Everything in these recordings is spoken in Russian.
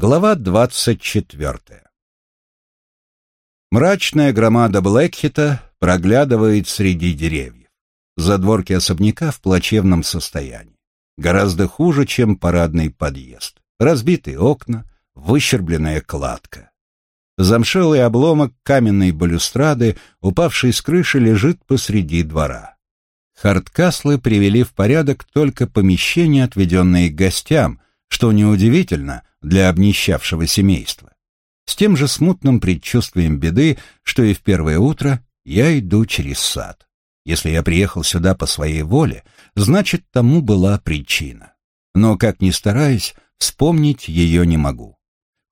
Глава двадцать четвертая. Мрачная громада Блэкхита проглядывает среди деревьев. Задворки особняка в плачевном состоянии. Гораздо хуже, чем парадный подъезд. Разбитые окна, выщербленная кладка. Замшелый обломок каменной балюстрады, упавший с крыши, лежит посреди двора. Хардкаслы привели в порядок только помещения, отведенные гостям, что неудивительно для обнищавшего семейства. С тем же смутным предчувствием беды, что и в первое утро, я иду через сад. Если я приехал сюда по своей воле, значит, тому была причина. Но, как ни стараюсь, вспомнить ее не могу.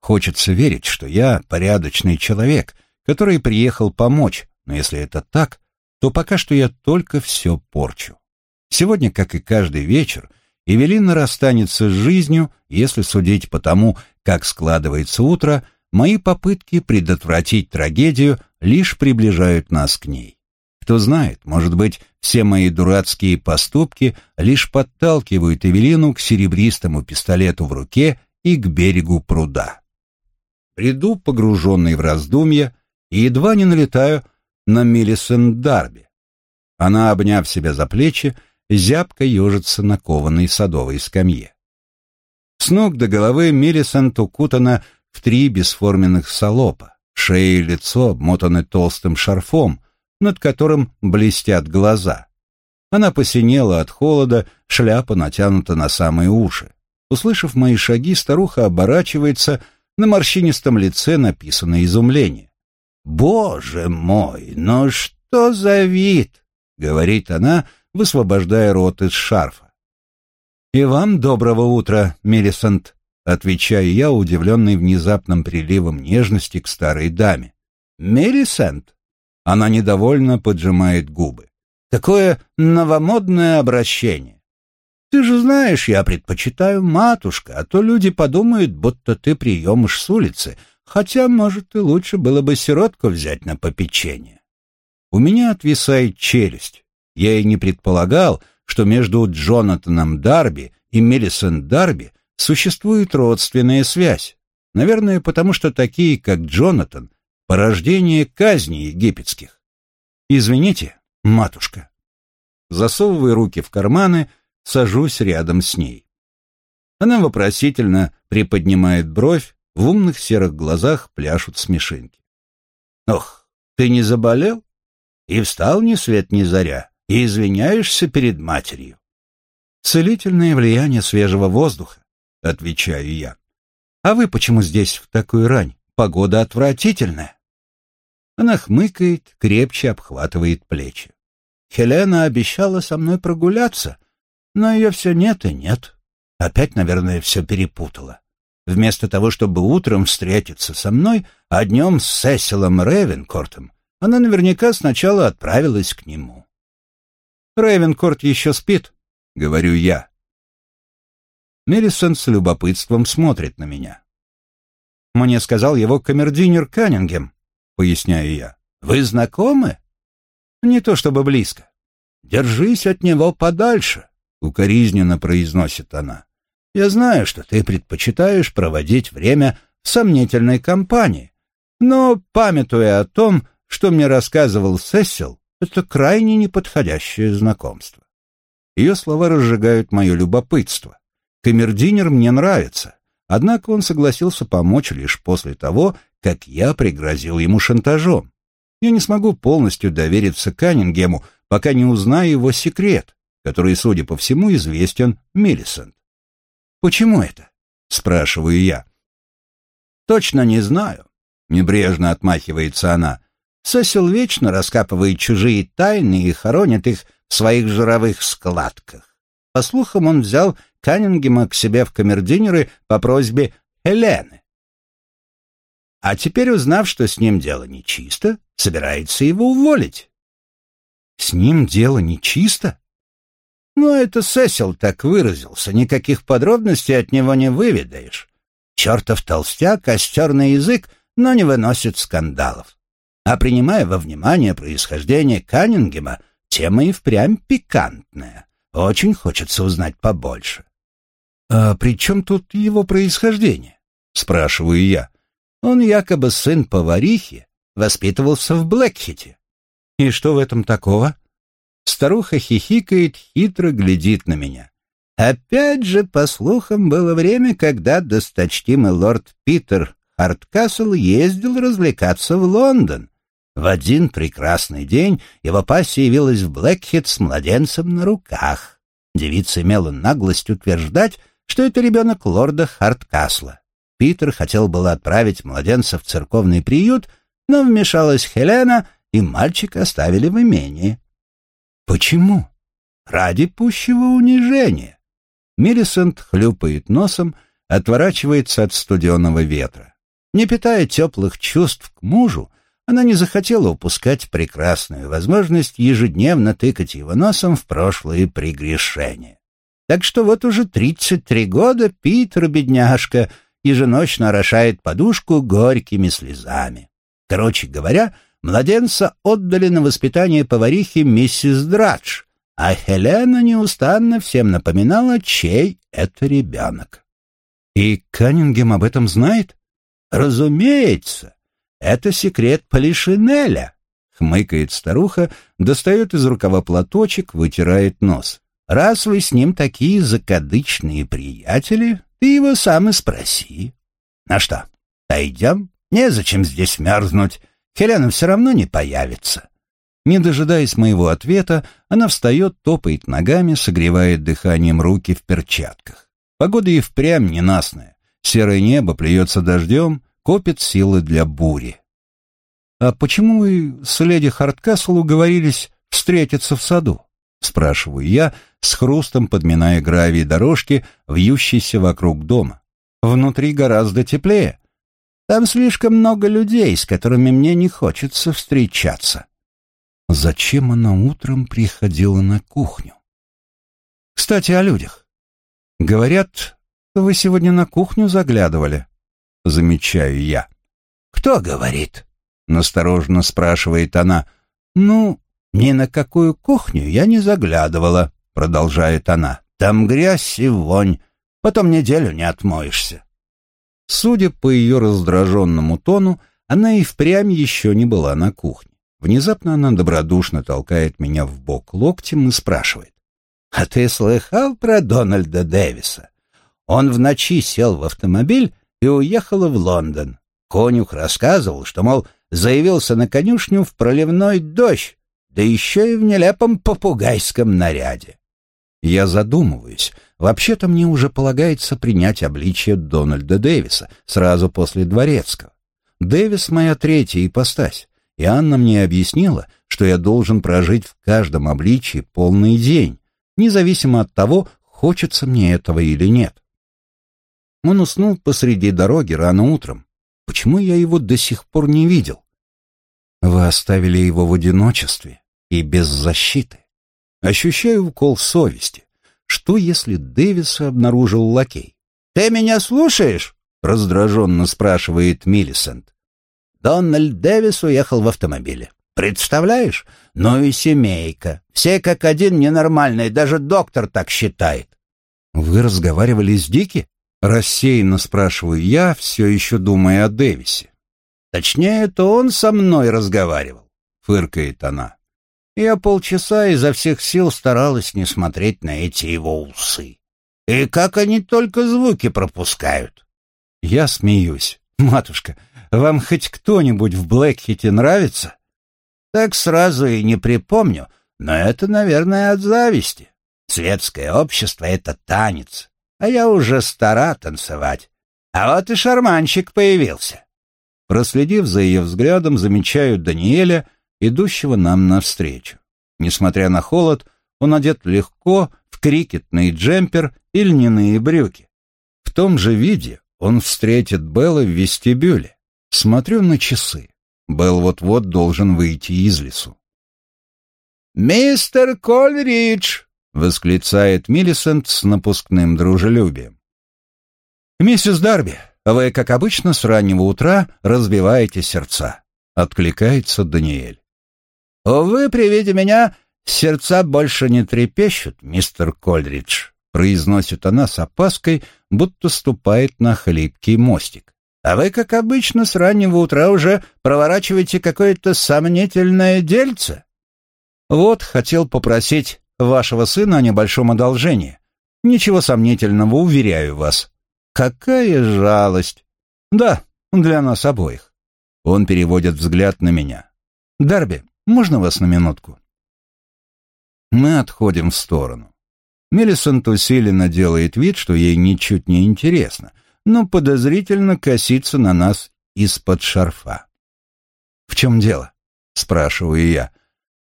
Хочется верить, что я порядочный человек, который приехал помочь, но если это так, то пока что я только все порчу. Сегодня, как и каждый вечер, Эвелина расстанется с жизнью, если судить по тому, как складывается утро, мои попытки предотвратить трагедию лишь приближают нас к ней. Кто знает, может быть, все мои дурацкие поступки лишь подталкивают Эвелину к серебристому пистолету в руке и к берегу пруда. Приду, погруженный в раздумья, и едва не налетаю на Миллисент Дарби. Она, обняв себя за плечи, зябко ежится на кованой садовой скамье. С ног до головы Миллисент укутана в три бесформенных салопа, шея и лицо обмотаны толстым шарфом, над которым блестят глаза. Она посинела от холода, шляпа натянута на самые уши. Услышав мои шаги, старуха оборачивается, на морщинистом лице написано изумление. «Боже мой, ну что за вид!» — говорит она, высвобождая рот из шарфа. «И вам доброго утра, Мелисант», — отвечаю я, удивленный внезапным приливом нежности к старой даме. «Мелисант?» Она недовольно поджимает губы. «Какое новомодное обращение! Ты же знаешь, я предпочитаю матушка, а то люди подумают, будто ты приемыш с улицы, хотя, может, и лучше было бы сиротку взять на попечение». У меня отвисает челюсть. Я и не предполагал, что между Джонатаном Дарби и Мелисон Дарби существует родственная связь. Наверное, потому что такие, как Джонатан, порождение казни египетских. Извините, матушка. Засовывая руки в карманы, сажусь рядом с ней. Она вопросительно приподнимает бровь, в умных серых глазах пляшут смешинки. «Ох, ты не заболел? И встал ни свет ни заря и извиняешься перед матерью. Целительное влияние свежего воздуха, отвечаю я. А вы почему здесь в такую рань? Погода отвратительная. Она хмыкает, крепче обхватывает плечи. Хелена обещала со мной прогуляться, но ее все нет и нет. Опять, наверное, все перепутала. Вместо того, чтобы утром встретиться со мной, а днем с Сесилом Ревенкортом, она наверняка сначала отправилась к нему. Рейвенкорт еще спит, говорю я. Мелисон с любопытством смотрит на меня. Мне сказал его камердинер Каннингем, поясняю я. Вы знакомы? Не то чтобы близко. Держись от него подальше, укоризненно произносит она. Я знаю, что ты предпочитаешь проводить время в сомнительной компании, но, памятуя о том, что мне рассказывал Сесил, это крайне неподходящее знакомство. Ее слова разжигают мое любопытство. Камердинер мне нравится, однако он согласился помочь лишь после того, как я пригрозил ему шантажом. Я не смогу полностью довериться Каннингему, пока не узнаю его секрет, который, судя по всему, известен Миллисент. «Почему это?» — спрашиваю я. «Точно не знаю», — небрежно отмахивается она. Сесил вечно раскапывает чужие тайны и хоронит их в своих жировых складках. По слухам, он взял Каннингема к себе в камердинеры по просьбе Хелены. А теперь, узнав, что с ним дело нечисто, собирается его уволить. С ним дело нечисто? Ну, это Сесил так выразился, никаких подробностей от него не выведаешь. Чертов толстяк, костерный язык, но не выносит скандалов. А принимая во внимание происхождение Каннингема, тема и впрямь пикантная. Очень хочется узнать побольше. «А при чем тут его происхождение?» — спрашиваю я. Он якобы сын поварихи, воспитывался в Блэкхите. И что в этом такого? Старуха хихикает, хитро глядит на меня. Опять же, по слухам, было время, когда досточтимый лорд Питер Харткасл ездил развлекаться в Лондон. В один прекрасный день его пассия явилась в Блэкхит с младенцем на руках. Девица имела наглость утверждать, что это ребенок лорда Харткасла. Питер хотел было отправить младенца в церковный приют, но вмешалась Хелена, и мальчика оставили в имении. Почему? Ради пущего унижения. Миллисент хлюпает носом, отворачивается от студеного ветра. Не питая теплых чувств к мужу, она не захотела упускать прекрасную возможность ежедневно тыкать его носом в прошлые прегрешения. Так что вот уже тридцать три года Питер, бедняжка, еженочно орошает подушку горькими слезами. Короче говоря, младенца отдали на воспитание поварихи миссис Драдж, а Хелена неустанно всем напоминала, чей это ребенок. И Каннингем об этом знает? Разумеется. Это секрет Полишинеля, хмыкает старуха, достает из рукава платочек, вытирает нос. Раз вы с ним такие закадычные приятели, ты его сам и спроси. На что, пойдем? Незачем здесь мерзнуть. Хелена все равно не появится. Не дожидаясь моего ответа, она встает, топает ногами, согревает дыханием руки в перчатках. Погода и впрямь ненастная. Серое небо плюется дождем, копит силы для бури. «А почему вы с леди Харткасл уговорились встретиться в саду?» — спрашиваю я, с хрустом подминая гравий дорожки, вьющейся вокруг дома. «Внутри гораздо теплее. Там слишком много людей, с которыми мне не хочется встречаться». Зачем она утром приходила на кухню? «Кстати, о людях. Говорят, вы сегодня на кухню заглядывали?» Замечаю я. «Кто говорит?» — настороженно спрашивает она. «Ну, ни на какую кухню я не заглядывала», — продолжает она. «Там грязь и вонь. Потом неделю не отмоешься». Судя по ее раздраженному тону, она и впрямь еще не была на кухне. Внезапно она добродушно толкает меня в бок локтем и спрашивает. «А ты слыхал про Дональда Дэвиса? Он в ночи сел в автомобиль и уехал в Лондон. Конюх рассказывал, что, мол, заявился на конюшню в проливной дождь, да еще и в нелепом попугайском наряде. Я задумываюсь. Вообще-то мне уже полагается принять обличие Дональда Дэвиса сразу после Дворецкого. Дэвис — моя третья ипостась, и Анна мне объяснила, что я должен прожить в каждом обличии полный день, независимо от того, хочется мне этого или нет. Он уснул посреди дороги рано утром. Почему я его до сих пор не видел? Вы оставили его в одиночестве и без защиты. Ощущаю укол совести. Что, если Дэвиса обнаружил лакей? «Ты меня слушаешь?» — раздраженно спрашивает Миллисент. Дональд Дэвис уехал в автомобиле. Представляешь? Ну и семейка. Все как один ненормальные, даже доктор так считает. Вы разговаривали с Дики? Рассеянно спрашиваю я, все еще думая о Дэвисе. Точнее, это он со мной разговаривал, фыркает она. Я полчаса изо всех сил старалась не смотреть на эти его усы. И как они только звуки пропускают. Я смеюсь. Матушка, вам хоть кто-нибудь в Блэкхите нравится? Так сразу и не припомню, но это, наверное, от зависти. Светское общество — это танец, а я уже стара танцевать. А вот и шарманщик появился. Проследив за ее взглядом, замечаю Даниэля, идущего нам навстречу. Несмотря на холод, он одет легко в крикетный джемпер и льняные брюки. В том же виде он встретит Белла в вестибюле. Смотрю на часы. Белл вот-вот должен выйти из лесу. «Мистер Кольридж!» — восклицает Миллисент с напускным дружелюбием. «Миссис Дарби, вы, как обычно, с раннего утра разбиваете сердца», — откликается Даниэль. «Увы, при виде меня сердца больше не трепещут, мистер Кольридж», — произносит она с опаской, будто ступает на хлипкий мостик. «А вы, как обычно, с раннего утра уже проворачиваете какое-то сомнительное дельце?» «Вот, хотел попросить вашего сына о небольшом одолжении. Ничего сомнительного, уверяю вас». «Какая жалость!» «Да, для нас обоих». Он переводит взгляд на меня. «Дарби, можно вас на минутку?» Мы отходим в сторону. Мелисент усиленно делает вид, что ей ничуть не интересно, но подозрительно косится на нас из-под шарфа. «В чем дело?» — спрашиваю я.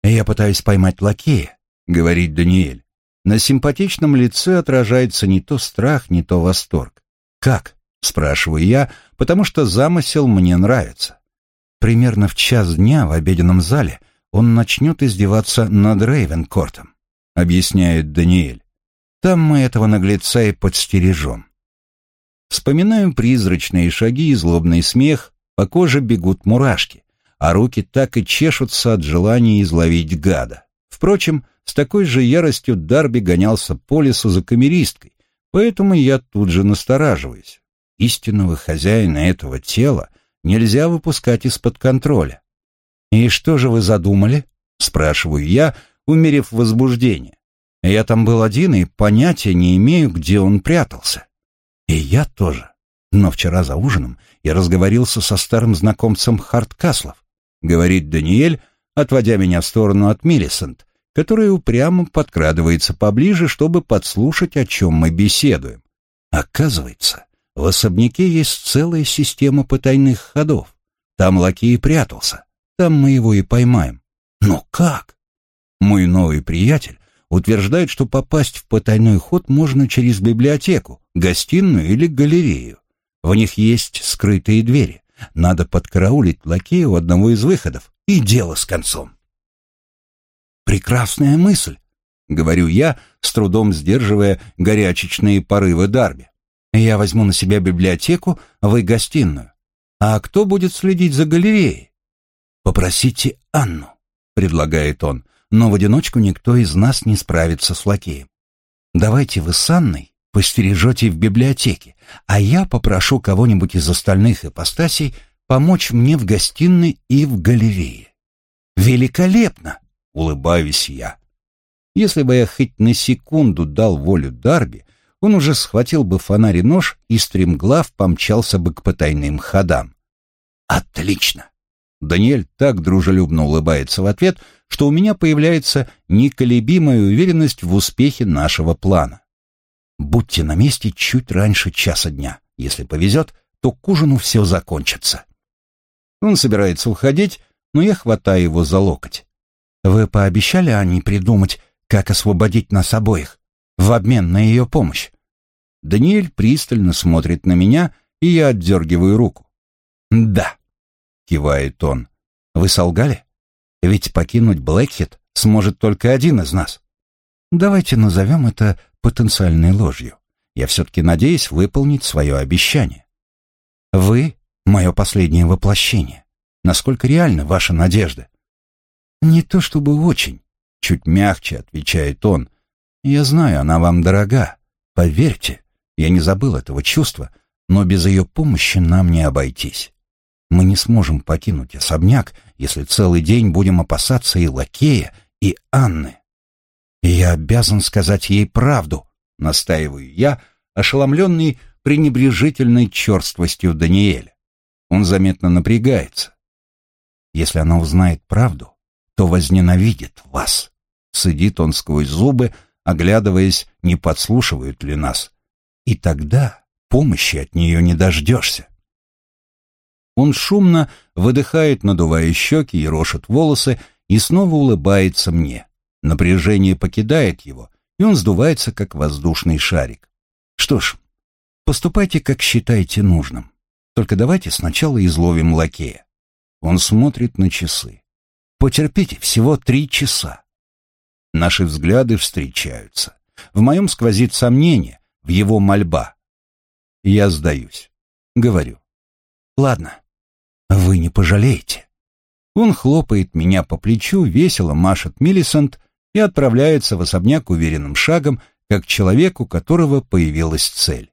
«Я пытаюсь поймать лакея», — говорит Даниэль. На симпатичном лице отражается не то страх, не то восторг. «Как?» — спрашиваю я, потому что замысел мне нравится. Примерно в час дня в обеденном зале он начнет издеваться над Рейвенкортом, объясняет Даниэль. Там мы этого наглеца и подстережем. Вспоминаю призрачные шаги и злобный смех, по коже бегут мурашки, а руки так и чешутся от желания изловить гада. Впрочем, с такой же яростью Дарби гонялся по лесу за камеристкой, поэтому я тут же настораживаюсь. Истинного хозяина этого тела нельзя выпускать из-под контроля. «И что же вы задумали?» — спрашиваю я, умерив возбуждение. Я там был один и понятия не имею, где он прятался. И я тоже. Но вчера за ужином я разговорился со старым знакомцем Харткаслов, говорит Даниэль, отводя меня в сторону от Миллисент, который упрямо подкрадывается поближе, чтобы подслушать, о чем мы беседуем. Оказывается, в особняке есть целая система потайных ходов. Там лакей прятался, там мы его и поймаем. Но как? Мой новый приятель утверждает, что попасть в потайной ход можно через библиотеку, гостиную или галерею. В них есть скрытые двери. Надо подкараулить у одного из выходов, и дело с концом. «Прекрасная мысль», — говорю я, с трудом сдерживая горячечные порывы Дарби. «Я возьму на себя библиотеку, а вы гостиную. А кто будет следить за галереей?» «Попросите Анну», — предлагает он но в одиночку никто из нас не справится с лакеем. Давайте вы с Анной постережете в библиотеке, а я попрошу кого-нибудь из остальных ипостасей помочь мне в гостиной и в галерее. Великолепно! Улыбаюсь я. Если бы я хоть на секунду дал волю Дарби, он уже схватил бы фонарь и нож и стремглав помчался бы к потайным ходам. Отлично! Даниэль так дружелюбно улыбается в ответ, что у меня появляется неколебимая уверенность в успехе нашего плана. Будьте на месте чуть раньше часа дня. Если повезет, то к ужину все закончится. Он собирается уходить, но я хватаю его за локоть. Вы пообещали Анне придумать, как освободить нас обоих, в обмен на ее помощь? Даниэль пристально смотрит на меня, и я отдергиваю руку. «Да», — кивает он. «Вы солгали?» Ведь покинуть Блэкхит сможет только один из нас. Давайте назовем это потенциальной ложью. Я все-таки надеюсь выполнить свое обещание. Вы — мое последнее воплощение. Насколько реальны ваши надежды? Не то чтобы очень, — чуть мягче отвечает он. Я знаю, она вам дорога. Поверьте, я не забыл этого чувства, но без ее помощи нам не обойтись. Мы не сможем покинуть особняк, если целый день будем опасаться и лакея, и Анны. И я обязан сказать ей правду, настаиваю я, ошеломленный пренебрежительной черствостью Даниэля. Он заметно напрягается. Если она узнает правду, то возненавидит вас. Сидит он сквозь зубы, оглядываясь, не подслушивают ли нас. И тогда помощи от нее не дождешься. Он шумно выдыхает, надувая щеки и рошит волосы, и снова улыбается мне. Напряжение покидает его, и он сдувается, как воздушный шарик. Что ж, поступайте, как считаете нужным. Только давайте сначала изловим лакея. Он смотрит на часы. Потерпите, всего три часа. Наши взгляды встречаются. В моем сквозит сомнение, в его мольба. Я сдаюсь. Говорю. Ладно, вы не пожалеете. Он хлопает меня по плечу, весело машет Миллисант и отправляется в особняк уверенным шагом, как человек, у которого появилась цель.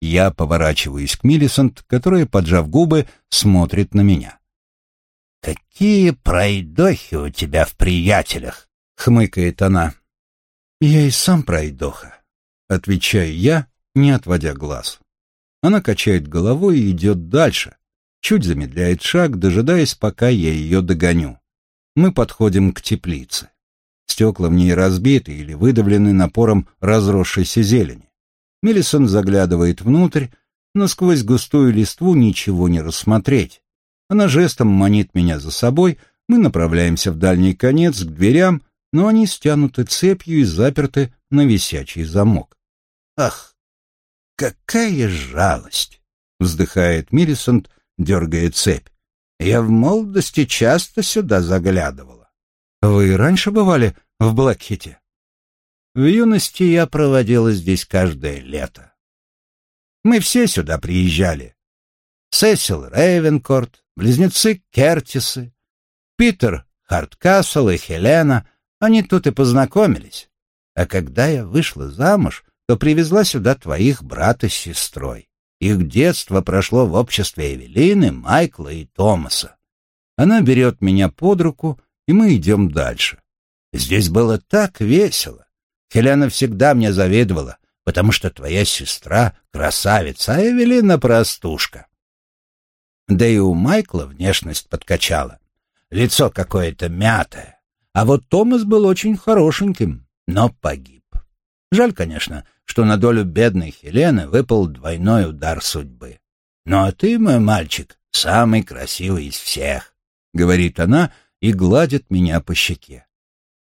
Я поворачиваюсь к Миллисант, которая, поджав губы, смотрит на меня. «Какие пройдохи у тебя в приятелях!» — хмыкает она. «Я и сам пройдоха», — отвечаю я, не отводя глаз. Она качает головой и идет дальше, чуть замедляет шаг, дожидаясь, пока я ее догоню. Мы подходим к теплице. Стекла в ней разбиты или выдавлены напором разросшейся зелени. Мелисон заглядывает внутрь, но сквозь густую листву ничего не рассмотреть. Она жестом манит меня за собой, мы направляемся в дальний конец, к дверям, но они стянуты цепью и заперты на висячий замок. «Ах, какая жалость!» — вздыхает Миллисонт, дергая цепь. «Я в молодости часто сюда заглядывала». «Вы раньше бывали в Блэкхите?» «В юности я проводила здесь каждое лето. Мы все сюда приезжали. Сесил Рейвенкорт, близнецы Кертисы, Питер Харткасл и Хелена, они тут и познакомились. А когда я вышла замуж, то привезла сюда твоих брата с сестрой. Их детство прошло в обществе Эвелины, Майкла и Томаса. Она берет меня под руку, и мы идем дальше. Здесь было так весело. Хелена всегда мне завидовала, потому что твоя сестра — красавица, а Эвелина — простушка. Да и у Майкла внешность подкачала. Лицо какое-то мятое. А вот Томас был очень хорошеньким, но погиб. Жаль, конечно, что на долю бедной Хелены выпал двойной удар судьбы. «Ну а ты, мой мальчик, самый красивый из всех», — говорит она и гладит меня по щеке.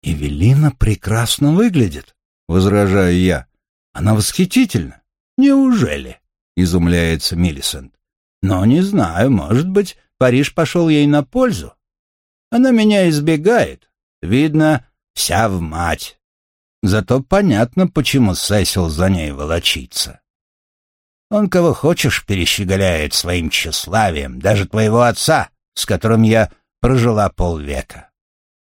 «Эвелина прекрасно выглядит», — возражаю я. «Она восхитительна». «Неужели?» — изумляется Миллисент. «Но не знаю, может быть, Париж пошел ей на пользу. Она меня избегает. Видно, вся в мать. Зато понятно, почему Сесил за ней волочится. Он кого хочешь перещеголяет своим тщеславием, даже твоего отца, с которым я прожила полвека.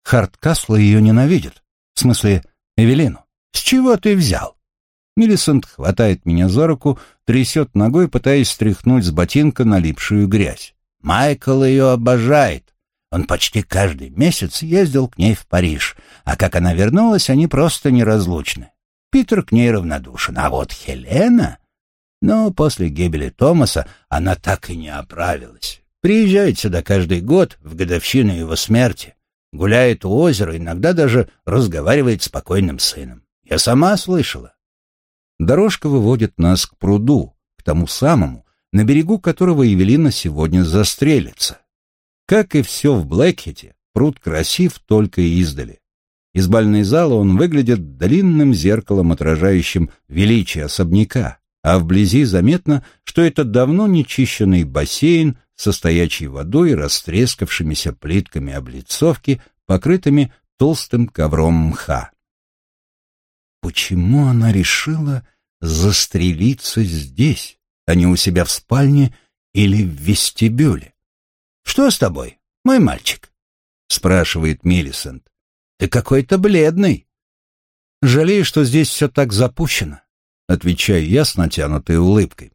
Харткасла ее ненавидит. В смысле, Эвелину. С чего ты взял? Миллисент хватает меня за руку, трясет ногой, пытаясь стряхнуть с ботинка налипшую грязь. Майкл ее обожает. Он почти каждый месяц ездил к ней в Париж, а как она вернулась, они просто неразлучны. Питер к ней равнодушен, а вот Хелена... Но после гибели Томаса она так и не оправилась. Приезжает сюда каждый год, в годовщину его смерти. Гуляет у озера, иногда даже разговаривает с покойным сыном. Я сама слышала. Дорожка выводит нас к пруду, к тому самому, на берегу которого Евелина сегодня застрелится. Как и все в Блэкхете, пруд красив только издали. Из бальной зала он выглядит длинным зеркалом, отражающим величие особняка, а вблизи заметно, что это давно нечищенный бассейн со стоячей водой и растрескавшимися плитками облицовки, покрытыми толстым ковром мха. Почему она решила застрелиться здесь, а не у себя в спальне или в вестибюле? «Что с тобой, мой мальчик?» — спрашивает Миллисент. «Ты какой-то бледный». «Жалею, что здесь все так запущено», — отвечаю я с натянутой улыбкой.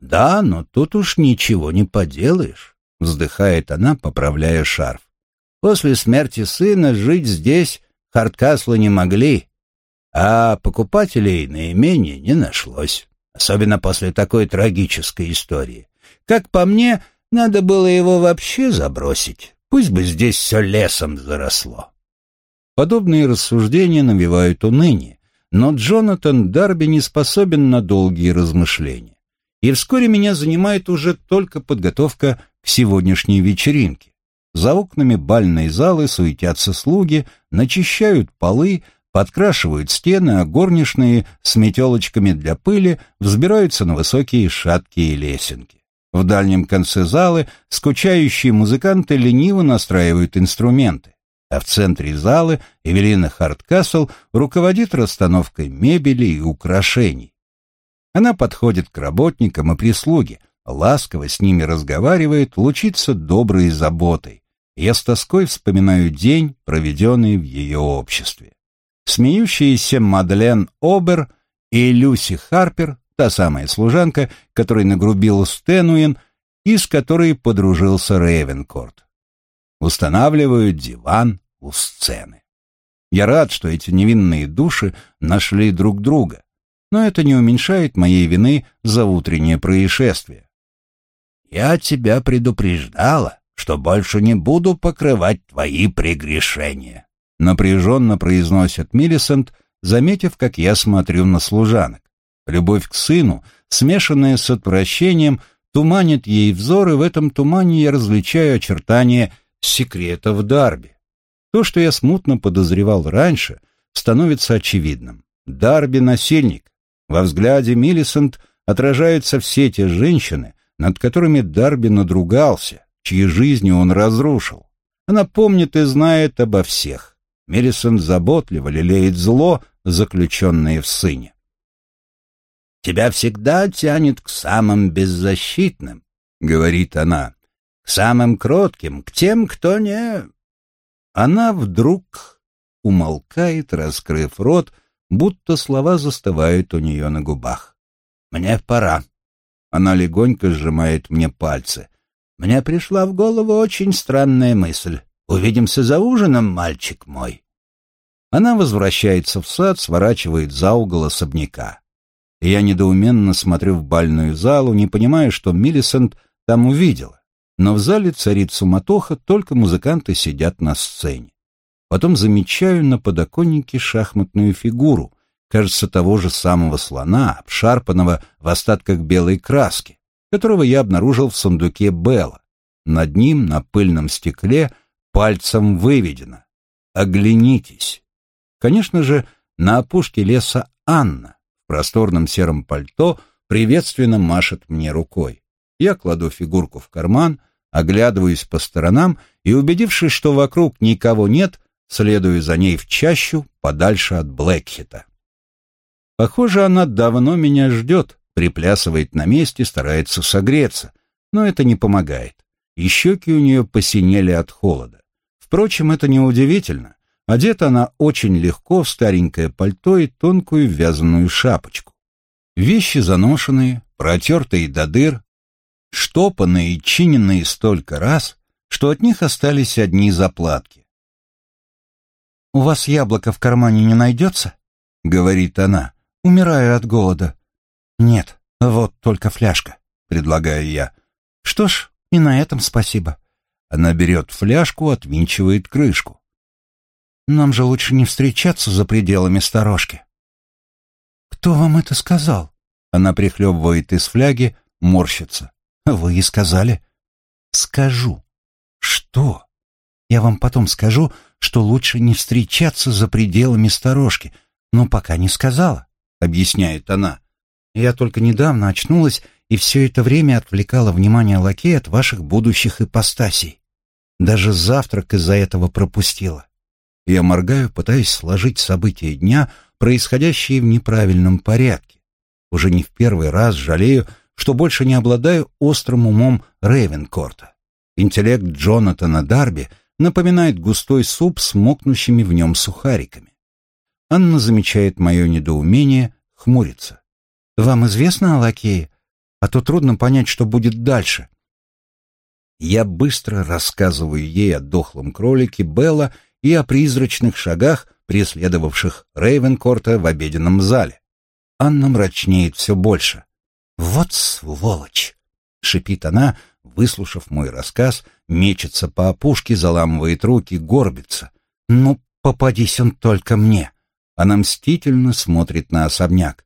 «Да, но тут уж ничего не поделаешь», — вздыхает она, поправляя шарф. «После смерти сына жить здесь Харткаслы не могли, а покупателей на имение не нашлось, особенно после такой трагической истории. Как по мне, — надо было его вообще забросить. Пусть бы здесь все лесом заросло. Подобные рассуждения навевают уныние, но Джонатан Дарби не способен на долгие размышления. И вскоре меня занимает уже только подготовка к сегодняшней вечеринке. За окнами бальной залы суетятся слуги, начищают полы, подкрашивают стены, а горничные с метелочками для пыли взбираются на высокие шаткие лесенки. В дальнем конце залы скучающие музыканты лениво настраивают инструменты, а в центре залы Эвелина Харткасл руководит расстановкой мебели и украшений. Она подходит к работникам и прислуге, ласково с ними разговаривает, лучится доброй заботой. Я с тоской вспоминаю день, проведенный в ее обществе. Смеющаяся Мадлен Обер и Люси Харпер, та самая служанка, которой нагрубил Стенуин и с которой подружился Рейвенкорт. Устанавливают диван у сцены. Я рад, что эти невинные души нашли друг друга, но это не уменьшает моей вины за утреннее происшествие. «Я тебя предупреждала, что больше не буду покрывать твои прегрешения», напряженно произносит Миллисент, заметив, как я смотрю на служанок. Любовь к сыну, смешанная с отвращением, туманит ей взор, и в этом тумане я различаю очертания секретов Дарби. То, что я смутно подозревал раньше, становится очевидным. Дарби — насильник. Во взгляде Миллисент отражаются все те женщины, над которыми Дарби надругался, чьи жизни он разрушил. Она помнит и знает обо всех. Миллисент заботливо лелеет зло, заключенное в сыне. «Тебя всегда тянет к самым беззащитным», — говорит она, — «к самым кротким, к тем, кто не...» Она вдруг умолкает, раскрыв рот, будто слова застывают у нее на губах. «Мне пора». Она легонько сжимает мне пальцы. «Мне пришла в голову очень странная мысль. Увидимся за ужином, мальчик мой». Она возвращается в сад, сворачивает за угол особняка. Я недоуменно смотрю в бальную залу, не понимая, что Миллисент там увидела но в зале царит суматоха, только музыканты сидят на сцене. Потом замечаю на подоконнике шахматную фигуру, кажется, того же самого слона, обшарпанного в остатках белой краски, которого я обнаружил в сундуке Белла. Над ним на пыльном стекле пальцем выведено «Оглянитесь». Конечно же, на опушке леса Анна в просторном сером пальто приветственно машет мне рукой. Я кладу фигурку в карман, оглядываюсь по сторонам и, убедившись, что вокруг никого нет, следую за ней в чащу, подальше от Блэкхита. Похоже, она давно меня ждет, приплясывает на месте, старается согреться, но это не помогает. И щеки у нее посинели от холода. Впрочем, это неудивительно. Одета она очень легко в старенькое пальто и тонкую вязаную шапочку. Вещи заношенные, протертые до дыр, штопанные и чиненные столько раз, что от них остались одни заплатки. «У вас яблоко в кармане не найдется?» — говорит она. «Умираю от голода». «Нет, вот только фляжка», — предлагаю я. «Что ж, и на этом спасибо». Она берет фляжку, отвинчивает крышку. «Нам же лучше не встречаться за пределами сторожки». «Кто вам это сказал?» Она прихлебывает из фляги, морщится. Вы и сказали. Скажу. Что? Я вам потом скажу, что лучше не встречаться за пределами сторожки, но пока не сказала, объясняет она. Я только недавно очнулась и все это время отвлекала внимание лакея от ваших будущих ипостасей. Даже завтрак из-за этого пропустила. Я моргаю, пытаясь сложить события дня, происходящие в неправильном порядке. Уже не в первый раз жалею, что больше не обладаю острым умом Рейвенкорта. Интеллект Джонатана Дарби напоминает густой суп с мокнущими в нем сухариками. Анна замечает мое недоумение, хмурится. «Вам известно о лакее? А то трудно понять, что будет дальше». Я быстро рассказываю ей о дохлом кролике Белла и о призрачных шагах, преследовавших Рейвенкорта в обеденном зале. Анна мрачнеет все больше. «Вот сволочь!» — шипит она, выслушав мой рассказ, мечется по опушке, заламывает руки, горбится. «Ну, попадись он только мне!» Она мстительно смотрит на особняк.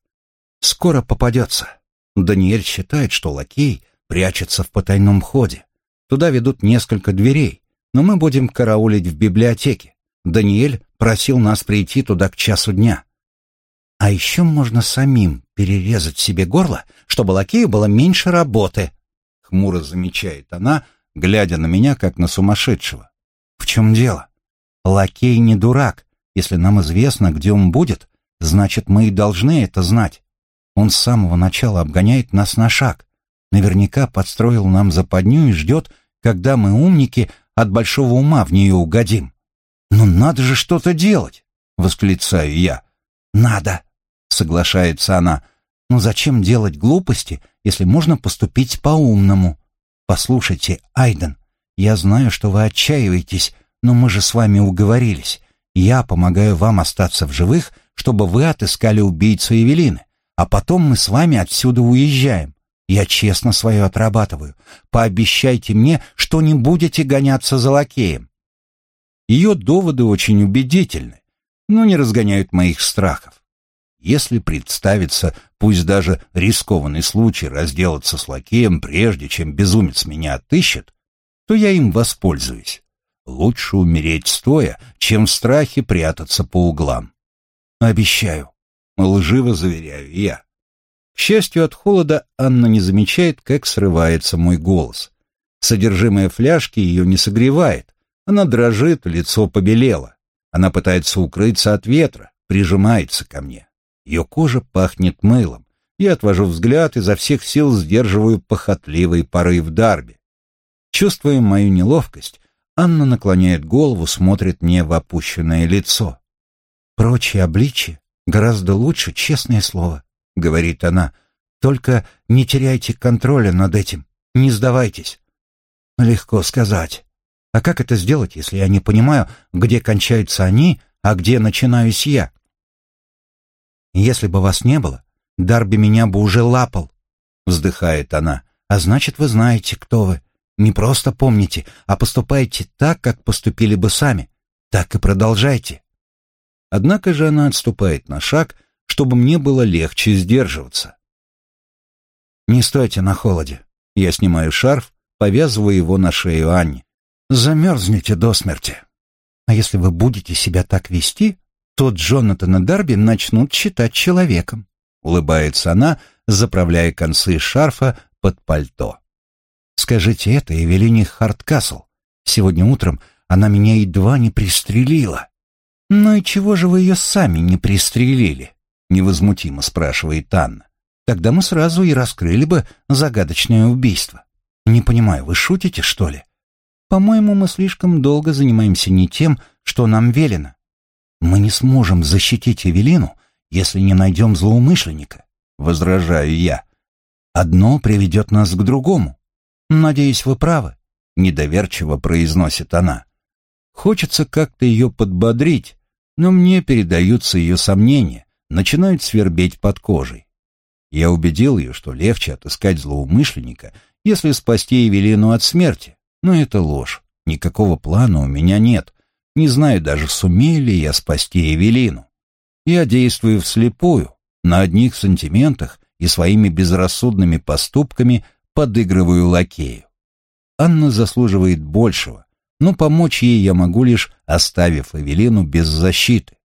«Скоро попадется!» Даниэль считает, что лакей прячется в потайном ходе. Туда ведут несколько дверей, но мы будем караулить в библиотеке. Даниэль просил нас прийти туда к часу дня. А еще можно самим перерезать себе горло, чтобы лакею было меньше работы. Хмуро замечает она, глядя на меня, как на сумасшедшего. В чем дело? Лакей не дурак. Если нам известно, где он будет, значит, мы и должны это знать. Он с самого начала обгоняет нас на шаг. Наверняка подстроил нам западню и ждет, когда мы, умники, от большого ума в нее угодим. «Ну надо же что-то делать!» — восклицаю я. «Надо!» соглашается она. Но зачем делать глупости, если можно поступить по-умному? Послушайте, Айден, я знаю, что вы отчаиваетесь, но мы же с вами уговорились. Я помогаю вам остаться в живых, чтобы вы отыскали убийцу Евелины, а потом мы с вами отсюда уезжаем. Я честно свое отрабатываю. Пообещайте мне, что не будете гоняться за лакеем. Ее доводы очень убедительны, но не разгоняют моих страхов. Если представится, пусть даже рискованный случай разделаться с лакеем, прежде чем безумец меня отыщет, то я им воспользуюсь. Лучше умереть стоя, чем в страхе прятаться по углам. Обещаю. Лживо заверяю я. К счастью, от холода Анна не замечает, как срывается мой голос. Содержимое фляжки ее не согревает. Она дрожит, лицо побелело. Она пытается укрыться от ветра, прижимается ко мне. Ее кожа пахнет мылом. Я отвожу взгляд, изо всех сил сдерживаю похотливый порыв Дарби. Чувствуя мою неловкость, Анна наклоняет голову, смотрит мне в опущенное лицо. «Прочие обличия гораздо лучше, честное слово», — говорит она. «Только не теряйте контроля над этим, не сдавайтесь». «Легко сказать. А как это сделать, если я не понимаю, где кончаются они, а где начинаюсь я?» «Если бы вас не было, Дарби меня бы уже лапал», — вздыхает она. «А значит, вы знаете, кто вы. Не просто помните, а поступайте так, как поступили бы сами. Так и продолжайте. Однако же она отступает на шаг, чтобы мне было легче сдерживаться. Не стойте на холоде. Я снимаю шарф, повязываю его на шею Анне. Замерзнете до смерти. А если вы будете себя так вести, то Джонатан и Дарби начнут считать человеком. Улыбается она, заправляя концы шарфа под пальто. Скажите это Эвелине Харткасл. Сегодня утром она меня едва не пристрелила. Ну и чего же вы ее сами не пристрелили? Невозмутимо спрашивает Анна. Тогда мы сразу и раскрыли бы загадочное убийство. Не понимаю, вы шутите, что ли? По-моему, мы слишком долго занимаемся не тем, что нам велено. Мы не сможем защитить Эвелину, если не найдем злоумышленника, возражаю я. Одно приведет нас к другому. «Надеюсь, вы правы», — недоверчиво произносит она. Хочется как-то ее подбодрить, но мне передаются ее сомнения, начинают свербеть под кожей. Я убедил ее, что легче отыскать злоумышленника, если спасти Евелину от смерти, но это ложь. Никакого плана у меня нет. Не знаю даже, сумею ли я спасти Евелину. Я действую вслепую, на одних сантиментах и своими безрассудными поступками подыгрываю лакею. Анна заслуживает большего, но помочь ей я могу лишь оставив Эвелину без защиты.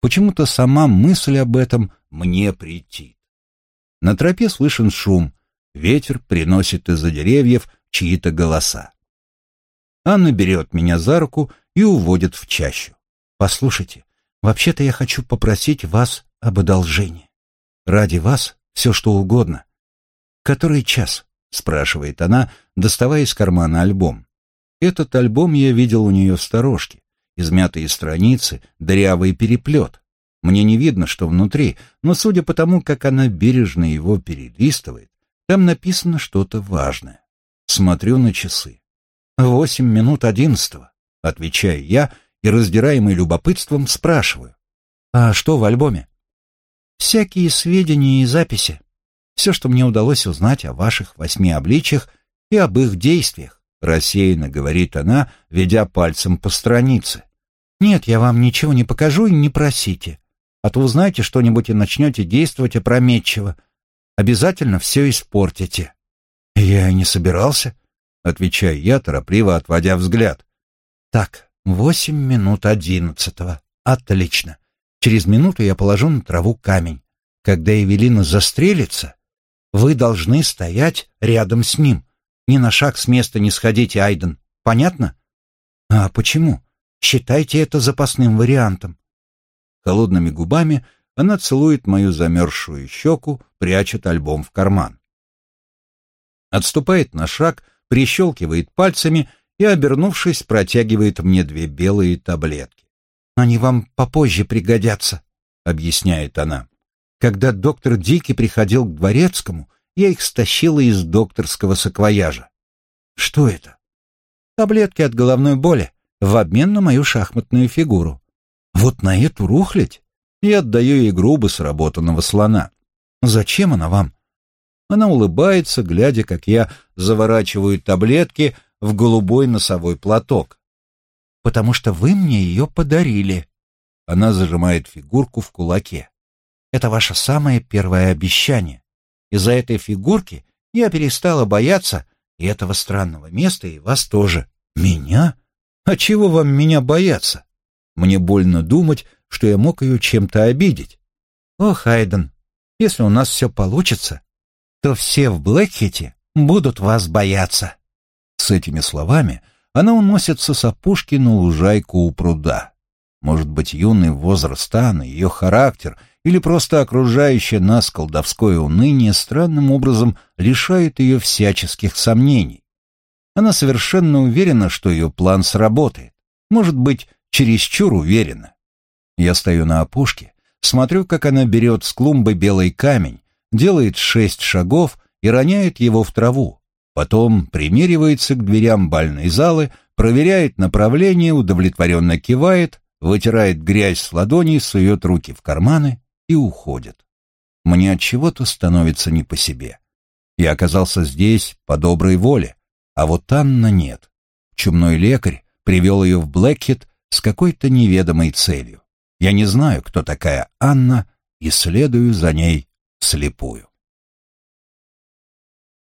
Почему-то сама мысль об этом мне претит. На тропе слышен шум, ветер приносит из-за деревьев чьи-то голоса. Анна берет меня за руку и уводит в чащу. «Послушайте, вообще-то я хочу попросить вас об одолжении. Ради вас все что угодно. Который час?» — спрашивает она, доставая из кармана альбом. Этот альбом я видел у нее в сторожке. Измятые страницы, дырявый переплет. Мне не видно, что внутри, но судя по тому, как она бережно его перелистывает, там написано что-то важное. Смотрю на часы. «Восемь минут одиннадцатого», — отвечаю я и, раздираемый любопытством, спрашиваю. «А что в альбоме?» «Всякие сведения и записи», все, что мне удалось узнать о ваших восьми обличьях и об их действиях, рассеянно говорит она, ведя пальцем по странице. Нет, я вам ничего не покажу и не просите. А то узнаете что-нибудь и начнете действовать опрометчиво. Обязательно все испортите. Я и не собирался, отвечаю я, торопливо отводя взгляд. Так, восемь минут одиннадцатого. Отлично. Через минуту я положу на траву камень. Когда Евелина застрелится, вы должны стоять рядом с ним. Ни на шаг с места не сходите, Айден. Понятно? А почему? Считайте это запасным вариантом. Холодными губами она целует мою замерзшую щеку, прячет альбом в карман. Отступает на шаг, прищелкивает пальцами и, обернувшись, протягивает мне две белые таблетки. «Они вам попозже пригодятся», — объясняет она. Когда доктор Дики приходил к дворецкому, я их стащила из докторского саквояжа. Что это? Таблетки от головной боли в обмен на мою шахматную фигуру. Вот на эту рухлядь я отдаю ей грубо сработанного слона. Зачем она вам? Она улыбается, глядя, как я заворачиваю таблетки в голубой носовой платок. «Потому что вы мне ее подарили». Она зажимает фигурку в кулаке. «Это ваше самое первое обещание. Из-за этой фигурки я перестала бояться и этого странного места, и вас тоже». «Меня? А чего вам меня бояться? Мне больно думать, что я мог ее чем-то обидеть. О, Хайден, если у нас все получится, то все в Блэкхите будут вас бояться». С этими словами она уносится с опушки на лужайку у пруда. Может быть, юный возраст Анны, ее характер или просто окружающее нас колдовское уныние странным образом лишает ее всяческих сомнений. Она совершенно уверена, что ее план сработает. Может быть, чересчур уверена. Я стою на опушке, смотрю, как она берет с клумбы белый камень, делает шесть шагов и роняет его в траву. Потом примеривается к дверям бальной залы, проверяет направление, удовлетворенно кивает, вытирает грязь с ладоней, сует руки в карманы и уходит. Мне от чего-то становится не по себе. Я оказался здесь по доброй воле, а вот Анна нет. Чумной лекарь привел ее в Блэкхит с какой-то неведомой целью. Я не знаю, кто такая Анна, и следую за ней слепую.